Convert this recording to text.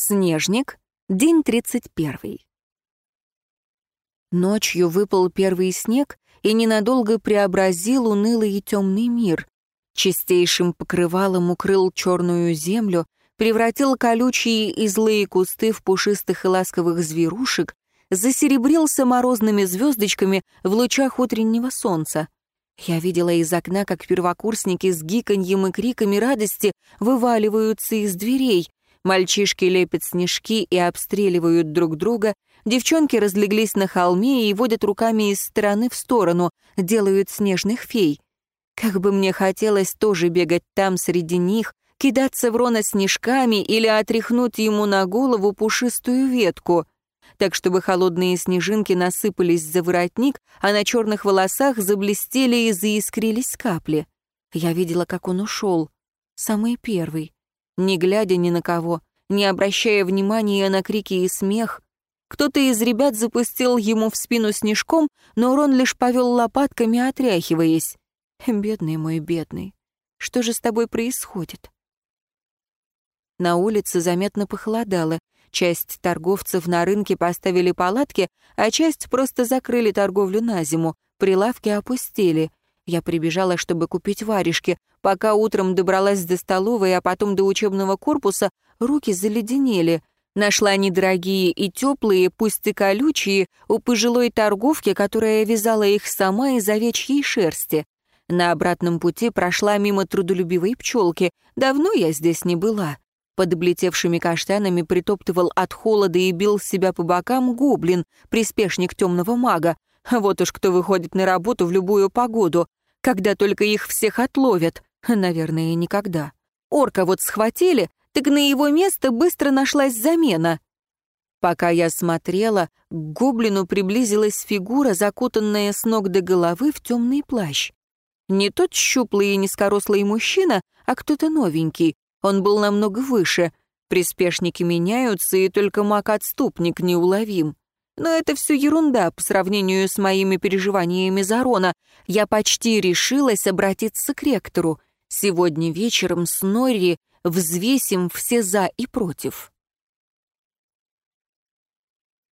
Снежник, день 31. Ночью выпал первый снег и ненадолго преобразил унылый и темный мир. Чистейшим покрывалом укрыл черную землю, превратил колючие и злые кусты в пушистых и ласковых зверушек, засеребрился морозными звездочками в лучах утреннего солнца. Я видела из окна, как первокурсники с гиканьем и криками радости вываливаются из дверей. Мальчишки лепят снежки и обстреливают друг друга, девчонки разлеглись на холме и водят руками из стороны в сторону, делают снежных фей. Как бы мне хотелось тоже бегать там среди них, кидаться в Рона снежками или отряхнуть ему на голову пушистую ветку — так чтобы холодные снежинки насыпались за воротник, а на черных волосах заблестели и заискрились капли. Я видела, как он ушел. Самый первый. Не глядя ни на кого, не обращая внимания на крики и смех. Кто-то из ребят запустил ему в спину снежком, но Рон лишь повел лопатками, отряхиваясь. «Бедный мой бедный, что же с тобой происходит?» На улице заметно похолодало. Часть торговцев на рынке поставили палатки, а часть просто закрыли торговлю на зиму. Прилавки опустили. Я прибежала, чтобы купить варежки. Пока утром добралась до столовой, а потом до учебного корпуса, руки заледенели. Нашла недорогие и теплые, пусть и колючие, у пожилой торговки, которая вязала их сама из овечьей шерсти. На обратном пути прошла мимо трудолюбивой пчелки. Давно я здесь не была. Под облетевшими каштанами притоптывал от холода и бил себя по бокам гоблин, приспешник темного мага. Вот уж кто выходит на работу в любую погоду. Когда только их всех отловят. Наверное, никогда. Орка вот схватили, так на его место быстро нашлась замена. Пока я смотрела, к гоблину приблизилась фигура, закутанная с ног до головы в темный плащ. Не тот щуплый и низкорослый мужчина, а кто-то новенький, он был намного выше. Приспешники меняются, и только маг-отступник неуловим. Но это все ерунда по сравнению с моими переживаниями за Рона. Я почти решилась обратиться к ректору. Сегодня вечером с Норри взвесим все «за» и «против».